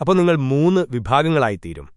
അപ്പോൾ നിങ്ങൾ മൂന്ന് വിഭാഗങ്ങളായിത്തീരും.